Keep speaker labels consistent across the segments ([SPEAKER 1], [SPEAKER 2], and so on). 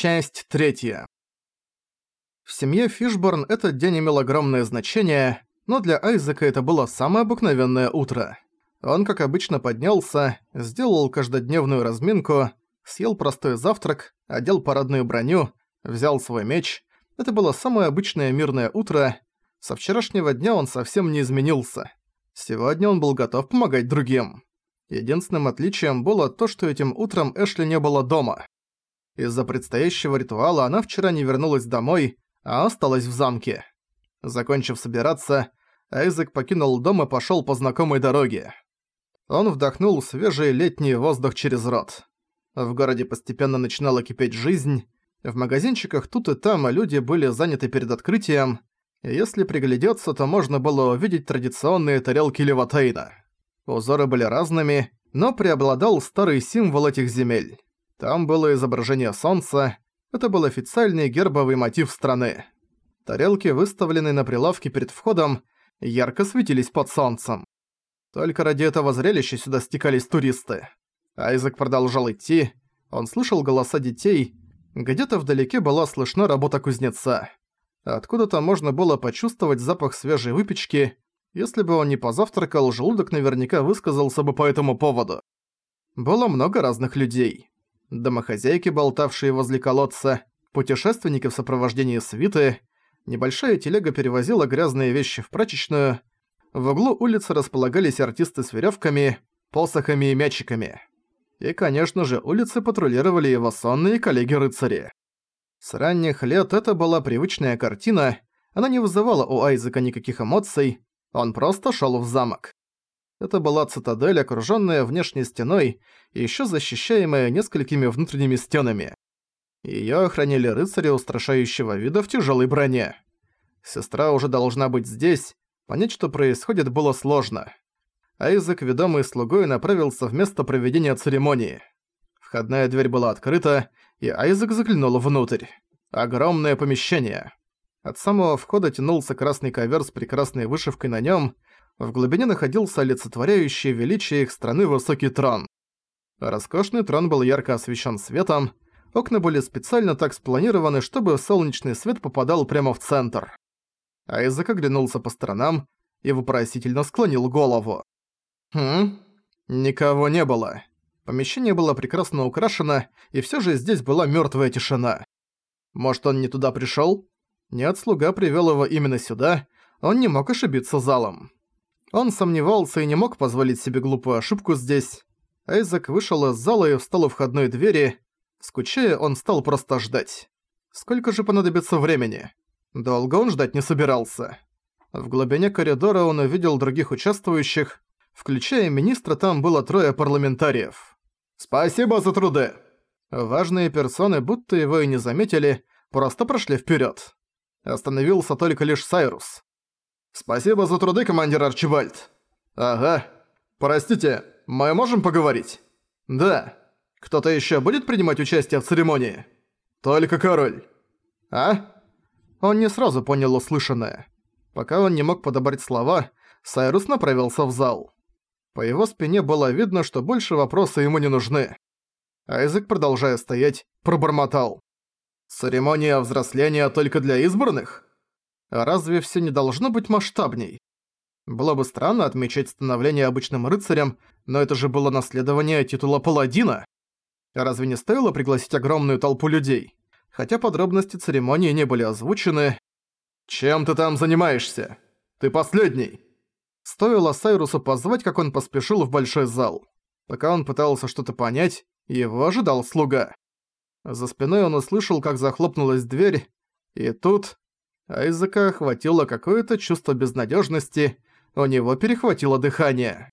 [SPEAKER 1] Часть третья. В семье Фишборн этот день имел огромное значение, но для Айзека это было самое обыкновенное утро. Он, как обычно, поднялся, сделал каждодневную разминку, съел простой завтрак, одел парадную броню, взял свой меч. Это было самое обычное мирное утро. Со вчерашнего дня он совсем не изменился. Сегодня он был готов помогать другим. Единственным отличием было то, что этим утром Эшли не было дома. Из-за предстоящего ритуала она вчера не вернулась домой, а осталась в замке. Закончив собираться, Айзек покинул дом и пошёл по знакомой дороге. Он вдохнул свежий летний воздух через рот. В городе постепенно начинала кипеть жизнь. В магазинчиках тут и там люди были заняты перед открытием, если приглядеться, то можно было увидеть традиционные тарелки Левотейна. Узоры были разными, но преобладал старый символ этих земель. Там было изображение солнца, это был официальный гербовый мотив страны. Тарелки, выставленные на прилавке перед входом, ярко светились под солнцем. Только ради этого зрелища сюда стекались туристы. Айзек продолжал идти, он слышал голоса детей, где-то вдалеке была слышна работа кузнеца. Откуда-то можно было почувствовать запах свежей выпечки, если бы он не позавтракал, желудок наверняка высказался бы по этому поводу. Было много разных людей. Домохозяйки, болтавшие возле колодца, путешественники в сопровождении свиты, небольшая телега перевозила грязные вещи в прачечную, в углу улицы располагались артисты с веревками, посохами и мячиками. И, конечно же, улицы патрулировали его сонные коллеги-рыцари. С ранних лет это была привычная картина, она не вызывала у Айзека никаких эмоций, он просто шел в замок. Это была цитадель, окружённая внешней стеной и ещё защищаемая несколькими внутренними стенами. Её охраняли рыцари устрашающего вида в тяжёлой броне. Сестра уже должна быть здесь, понять, что происходит, было сложно. Айзек, ведомый слугой, направился в место проведения церемонии. Входная дверь была открыта, и Айзек заглянул внутрь. Огромное помещение. От самого входа тянулся красный ковер с прекрасной вышивкой на нём, в глубине находился олицетворяющий величие их страны высокий трон. Роскошный трон был ярко освещен светом, окна были специально так спланированы, чтобы солнечный свет попадал прямо в центр. Айзек оглянулся по сторонам и вопросительно склонил голову. «Хм? Никого не было. Помещение было прекрасно украшено, и все же здесь была мертвая тишина. Может, он не туда пришел? Нет, слуга привел его именно сюда, он не мог ошибиться залом. Он сомневался и не мог позволить себе глупую ошибку здесь. Айзек вышел из зала и встал у входной двери. Скучая, он стал просто ждать. Сколько же понадобится времени? Долго он ждать не собирался. В глубине коридора он увидел других участвующих. Включая министра, там было трое парламентариев. «Спасибо за труды!» Важные персоны, будто его и не заметили, просто прошли вперед. Остановился только лишь Сайрус. «Спасибо за труды, командир Арчибальд». «Ага. Простите, мы можем поговорить?» «Да. Кто-то ещё будет принимать участие в церемонии?» «Только король». «А?» Он не сразу понял услышанное. Пока он не мог подобрать слова, Сайрус направился в зал. По его спине было видно, что больше вопросы ему не нужны. Айзек, продолжая стоять, пробормотал. «Церемония взросления только для избранных?» Разве все не должно быть масштабней? Было бы странно отмечать становление обычным рыцарем, но это же было наследование титула паладина. Разве не стоило пригласить огромную толпу людей? Хотя подробности церемонии не были озвучены. «Чем ты там занимаешься? Ты последний!» Стоило Сайрусу позвать, как он поспешил в большой зал. Пока он пытался что-то понять, его ожидал слуга. За спиной он услышал, как захлопнулась дверь, и тут Айзека охватило какое-то чувство безнадежности, у него перехватило дыхание.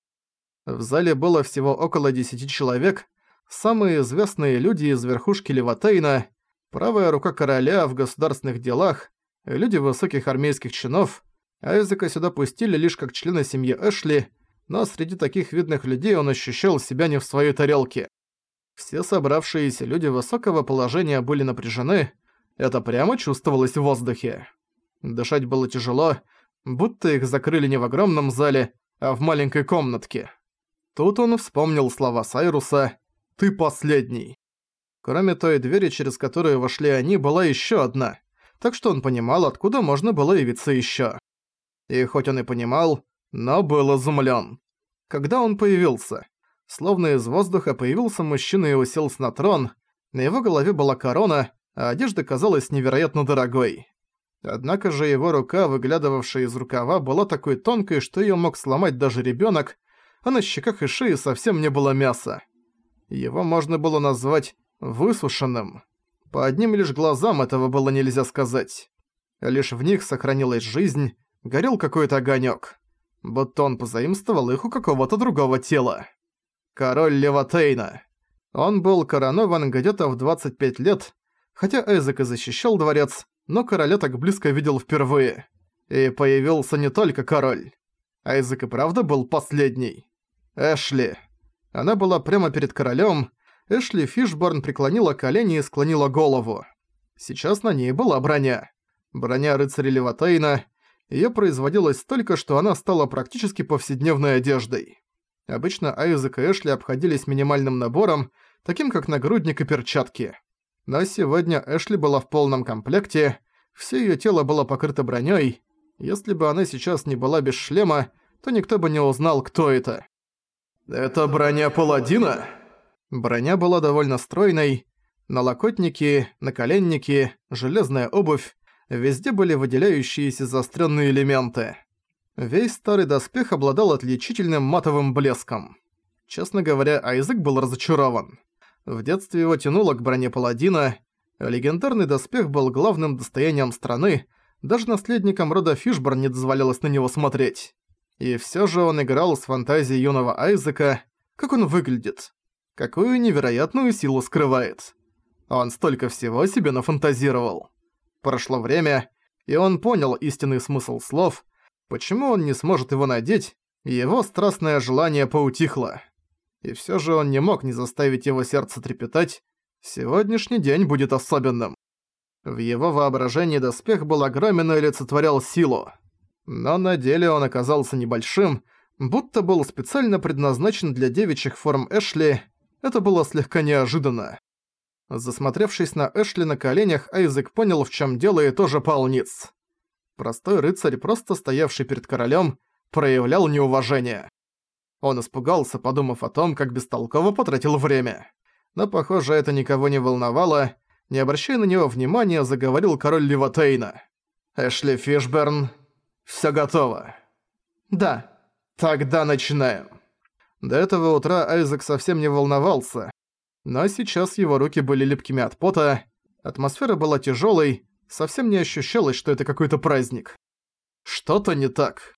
[SPEAKER 1] В зале было всего около десяти человек, самые известные люди из верхушки Леватейна, правая рука короля в государственных делах, люди высоких армейских чинов. Айзека сюда пустили лишь как члена семьи Эшли, но среди таких видных людей он ощущал себя не в своей тарелке. Все собравшиеся люди высокого положения были напряжены, это прямо чувствовалось в воздухе. Дышать было тяжело, будто их закрыли не в огромном зале, а в маленькой комнатке. Тут он вспомнил слова Сайруса «Ты последний». Кроме той двери, через которую вошли они, была еще одна, так что он понимал, откуда можно было явиться еще. И хоть он и понимал, но был изумлен. Когда он появился? Словно из воздуха появился мужчина и уселся на трон, на его голове была корона, а одежда казалась невероятно дорогой. Однако же его рука, выглядывавшая из рукава, была такой тонкой, что её мог сломать даже ребёнок, а на щеках и шее совсем не было мяса. Его можно было назвать высушенным. По одним лишь глазам этого было нельзя сказать. Лишь в них сохранилась жизнь, горел какой-то огонёк. Будто он позаимствовал их у какого-то другого тела. Король Леватейна. Он был коронован где-то в 25 лет, хотя Эзек и защищал дворец, но короля так близко видел впервые. И появился не только король. Айзек и правда был последний. Эшли. Она была прямо перед королем. Эшли Фишборн преклонила колени и склонила голову. Сейчас на ней была броня. Броня рыцаря Леватейна. Её производилось столько, что она стала практически повседневной одеждой. Обычно Айзек и Эшли обходились минимальным набором, таким как нагрудник и перчатки. Но сегодня Эшли была в полном комплекте, все её тело было покрыто бронёй. Если бы она сейчас не была без шлема, то никто бы не узнал, кто это. «Это броня паладина?» Броня была довольно стройной. Налокотники, наколенники, железная обувь, везде были выделяющиеся заострённые элементы. Весь старый доспех обладал отличительным матовым блеском. Честно говоря, Айзек был разочарован. В детстве его тянуло к броне паладина, легендарный доспех был главным достоянием страны, даже наследникам рода Фишборн не дозволялось на него смотреть. И всё же он играл с фантазией юного Айзека, как он выглядит, какую невероятную силу скрывает. Он столько всего себе нафантазировал. Прошло время, и он понял истинный смысл слов, почему он не сможет его надеть, его страстное желание поутихло и всё же он не мог не заставить его сердце трепетать. Сегодняшний день будет особенным. В его воображении доспех был огромен и олицетворял силу. Но на деле он оказался небольшим, будто был специально предназначен для девичьих форм Эшли. Это было слегка неожиданно. Засмотревшись на Эшли на коленях, Айзек понял, в чём дело, и тоже пал ниц. Простой рыцарь, просто стоявший перед королем, проявлял неуважение. Он испугался, подумав о том, как бестолково потратил время. Но, похоже, это никого не волновало. Не обращая на него внимания, заговорил король Ливатейна. «Эшли Фишберн, всё готово». «Да». «Тогда начинаем». До этого утра Айзек совсем не волновался. Но сейчас его руки были липкими от пота, атмосфера была тяжёлой, совсем не ощущалось, что это какой-то праздник. Что-то не так.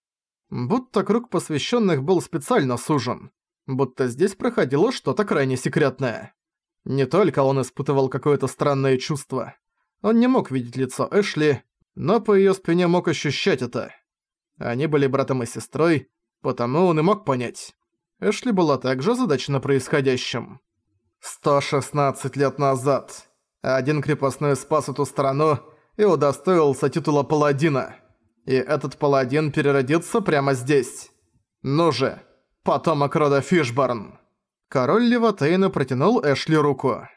[SPEAKER 1] Будто круг посвященных был специально сужен. Будто здесь проходило что-то крайне секретное. Не только он испытывал какое-то странное чувство. Он не мог видеть лицо Эшли, но по её спине мог ощущать это. Они были братом и сестрой, потому он и мог понять. Эшли была также задачена происходящим. 116 лет назад один крепостной спас эту страну и удостоился титула паладина и этот паладин переродится прямо здесь. Ну же, потомок рода Фишборн. Король Леватейна протянул Эшли руку.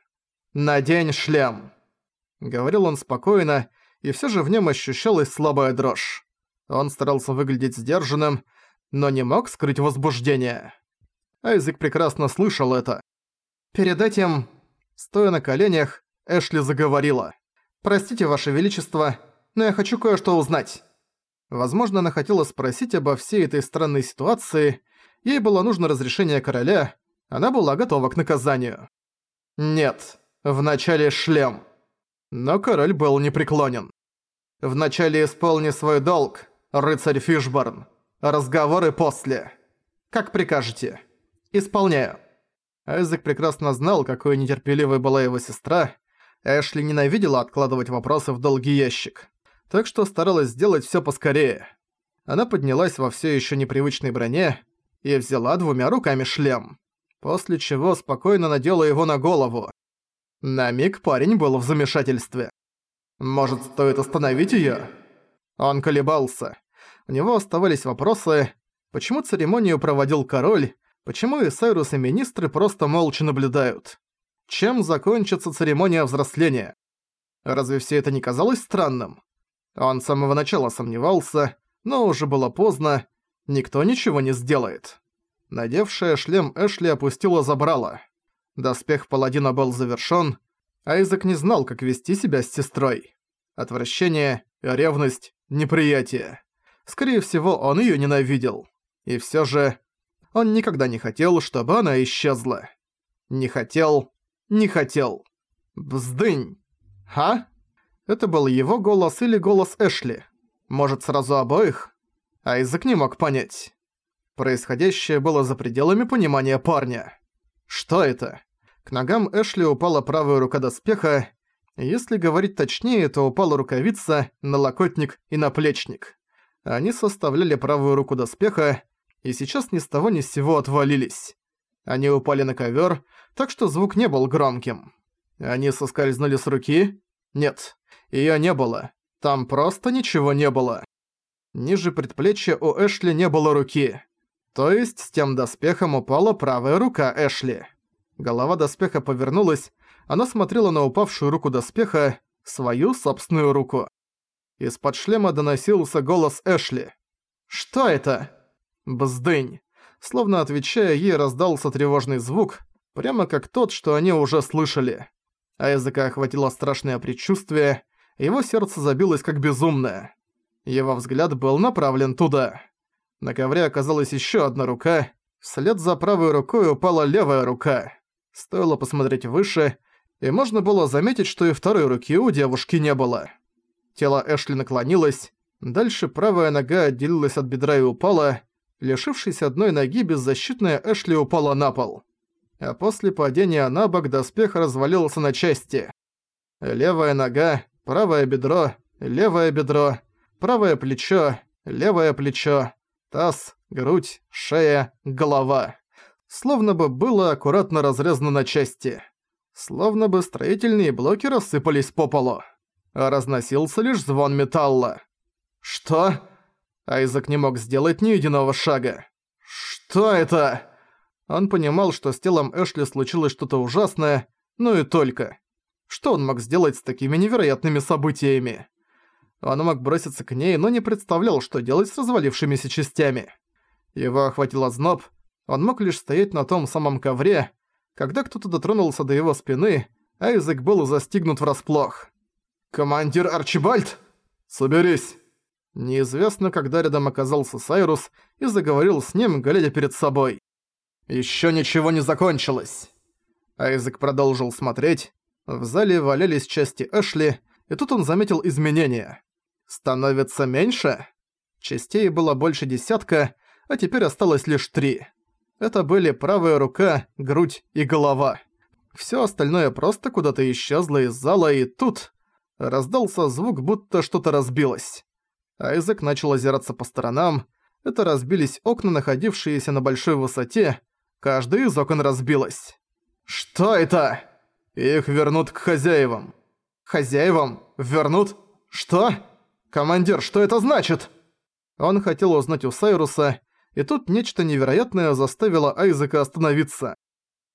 [SPEAKER 1] «Надень шлем!» Говорил он спокойно, и все же в нем ощущалась слабая дрожь. Он старался выглядеть сдержанным, но не мог скрыть возбуждение. Айзек прекрасно слышал это. Перед этим, стоя на коленях, Эшли заговорила. «Простите, Ваше Величество, но я хочу кое-что узнать». Возможно, она хотела спросить обо всей этой странной ситуации, ей было нужно разрешение короля, она была готова к наказанию. Нет, вначале шлем. Но король был непреклонен. Вначале исполни свой долг, рыцарь Фишборн. Разговоры после. Как прикажете. Исполняю. Айзек прекрасно знал, какой нетерпеливой была его сестра. Эшли ненавидела откладывать вопросы в долгий ящик так что старалась сделать всё поскорее. Она поднялась во всё ещё непривычной броне и взяла двумя руками шлем, после чего спокойно надела его на голову. На миг парень был в замешательстве. «Может, стоит остановить её?» Он колебался. У него оставались вопросы, почему церемонию проводил король, почему и Сайрус и министры просто молча наблюдают. Чем закончится церемония взросления? Разве все это не казалось странным? Он с самого начала сомневался, но уже было поздно, никто ничего не сделает. Надевшая шлем Эшли опустила забрала. Доспех паладина был завершён, Айзек не знал, как вести себя с сестрой. Отвращение, ревность, неприятие. Скорее всего, он её ненавидел. И всё же... Он никогда не хотел, чтобы она исчезла. Не хотел, не хотел. Бздынь! А? Это был его голос или голос Эшли? Может, сразу обоих? Айзек не мог понять. Происходящее было за пределами понимания парня. Что это? К ногам Эшли упала правая рука доспеха. Если говорить точнее, то упала рукавица, налокотник и наплечник. Они составляли правую руку доспеха, и сейчас ни с того ни с сего отвалились. Они упали на ковер, так что звук не был громким. Они соскользнули с руки? Нет, её не было. Там просто ничего не было. Ниже предплечья у Эшли не было руки. То есть с тем доспехом упала правая рука Эшли. Голова доспеха повернулась, она смотрела на упавшую руку доспеха, свою собственную руку. Из-под шлема доносился голос Эшли. «Что это?» «Бздынь». Словно отвечая ей, раздался тревожный звук, прямо как тот, что они уже слышали. А языка охватило страшное предчувствие, его сердце забилось как безумное. Его взгляд был направлен туда. На ковре оказалась еще одна рука. Вслед за правой рукой упала левая рука. Стоило посмотреть выше, и можно было заметить, что и второй руки у девушки не было. Тело Эшли наклонилось, дальше правая нога отделилась от бедра и упала. Лишившись одной ноги, беззащитная Эшли упала на пол. А после падения на бок доспех развалился на части. Левая нога, правое бедро, левое бедро, правое плечо, левое плечо, таз, грудь, шея, голова. Словно бы было аккуратно разрезано на части. Словно бы строительные блоки рассыпались по полу. А разносился лишь звон металла. «Что?» Айзек не мог сделать ни единого шага. «Что это?» Он понимал, что с телом Эшли случилось что-то ужасное, но и только. Что он мог сделать с такими невероятными событиями? Он мог броситься к ней, но не представлял, что делать с развалившимися частями. Его охватил озноб, он мог лишь стоять на том самом ковре, когда кто-то дотронулся до его спины, Айзек был застигнут врасплох. «Командир Арчибальд! Соберись!» Неизвестно, когда рядом оказался Сайрус и заговорил с ним, глядя перед собой. «Ещё ничего не закончилось!» Айзек продолжил смотреть. В зале валялись части Эшли, и тут он заметил изменения. Становится меньше? Частей было больше десятка, а теперь осталось лишь три. Это были правая рука, грудь и голова. Всё остальное просто куда-то исчезло из зала, и тут... Раздался звук, будто что-то разбилось. Айзек начал озираться по сторонам. Это разбились окна, находившиеся на большой высоте. Каждый из окон разбилось. «Что это?» «Их вернут к хозяевам». «Хозяевам? Вернут? Что?» «Командир, что это значит?» Он хотел узнать у Сайруса, и тут нечто невероятное заставило Айзека остановиться.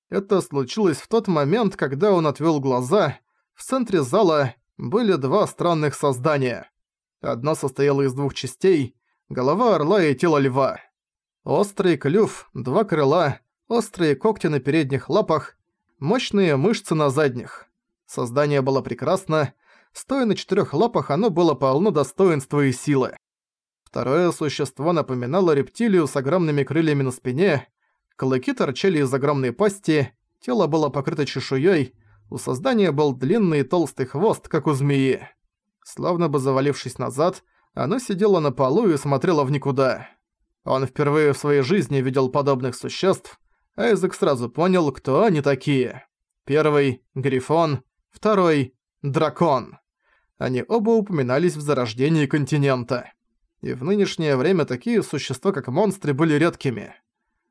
[SPEAKER 1] Это случилось в тот момент, когда он отвел глаза. В центре зала были два странных создания. Одно состояло из двух частей – голова орла и тело льва. Острый клюв, два крыла, острые когти на передних лапах, мощные мышцы на задних. Создание было прекрасно, Стоя на четырёх лапах, оно было полно достоинства и силы. Второе существо напоминало рептилию с огромными крыльями на спине, клыки торчали из огромной пасти, тело было покрыто чешуей, у создания был длинный и толстый хвост, как у змеи. Словно бы завалившись назад, оно сидело на полу и смотрело в никуда. Он впервые в своей жизни видел подобных существ, Айзек сразу понял, кто они такие. Первый — Грифон, второй — Дракон. Они оба упоминались в зарождении континента. И в нынешнее время такие существа, как монстры, были редкими.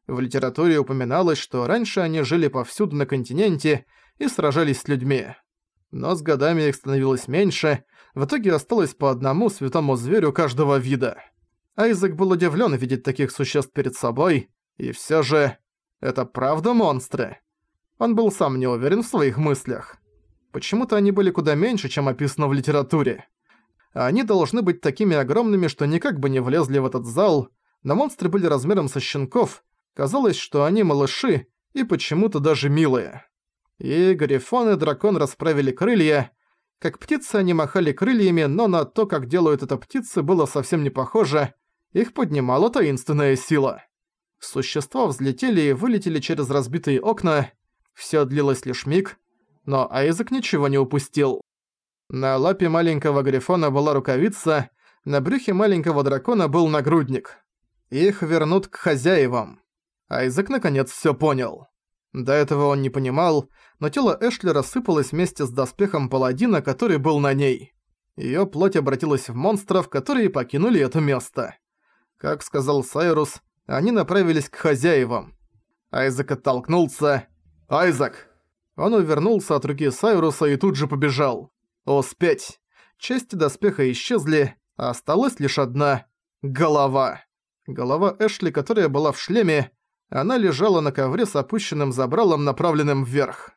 [SPEAKER 1] В литературе упоминалось, что раньше они жили повсюду на континенте и сражались с людьми. Но с годами их становилось меньше, в итоге осталось по одному святому зверю каждого вида. Айзек был удивлен видеть таких существ перед собой, и все же... Это правда монстры? Он был сам не уверен в своих мыслях. Почему-то они были куда меньше, чем описано в литературе. Они должны быть такими огромными, что никак бы не влезли в этот зал, но монстры были размером со щенков, казалось, что они малыши и почему-то даже милые. И Грифон и Дракон расправили крылья. Как птицы они махали крыльями, но на то, как делают это птицы, было совсем не похоже. Их поднимала таинственная сила. Существа взлетели и вылетели через разбитые окна. Всё длилось лишь миг, но Айзек ничего не упустил. На лапе маленького Грифона была рукавица, на брюхе маленького дракона был нагрудник. Их вернут к хозяевам. Айзек наконец всё понял. До этого он не понимал, но тело Эшли рассыпалось вместе с доспехом паладина, который был на ней. Её плоть обратилась в монстров, которые покинули это место. Как сказал Сайрус, они направились к хозяевам. Айзек оттолкнулся. «Айзек!» Он увернулся от руки Сайруса и тут же побежал. Успеть. Части доспеха исчезли, а осталась лишь одна — голова. Голова Эшли, которая была в шлеме, она лежала на ковре с опущенным забралом, направленным вверх.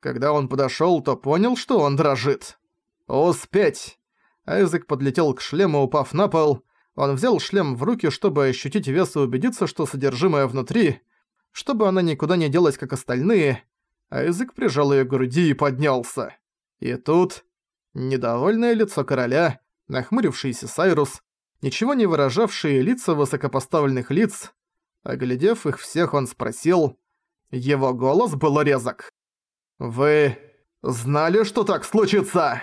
[SPEAKER 1] Когда он подошёл, то понял, что он дрожит. «Успеть!» Айзек подлетел к шлему, упав на пол. Он взял шлем в руки, чтобы ощутить вес и убедиться, что содержимое внутри, чтобы она никуда не делась, как остальные. Айзек прижал её к груди и поднялся. И тут... Недовольное лицо короля, нахмурившийся Сайрус, ничего не выражавшие лица высокопоставленных лиц. Оглядев их всех, он спросил... Его голос был резок. «Вы знали, что так случится?»